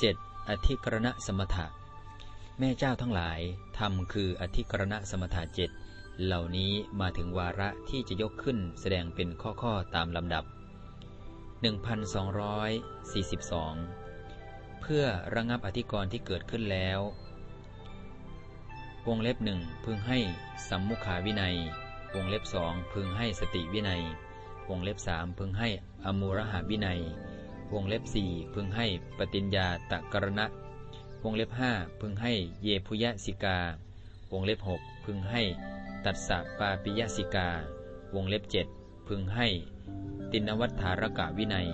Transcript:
7. อธิกรณสมถะ แม่เจ้าทั้งหลายธรรมคืออธิกรณสมถะเจ็ดเหล่านี้มาถึงวาระที่จะยกขึ้นแสดงเป็นข้อๆตามลำดับ 1242 เพื่อระงับอธิกรณ์ที่เกิดขึ้นแล้ว วงเล็บหนึ่งพึงให้สัมมุขาวินัย วงเล็บสองพึงให้สติวินัย วงเล็บสามพึงให้อมูรหาวินัย วงเล็บสี่พึงให้ปฏิญญาตะกรณะ วงเล็บห้าพึงให้เยพุยสิกา วงเล็บหกพึงให้ตัดสะปาปิยสิกา วงเล็บเจ็ดพึงให้ ตินวัฏฐารกะวินัย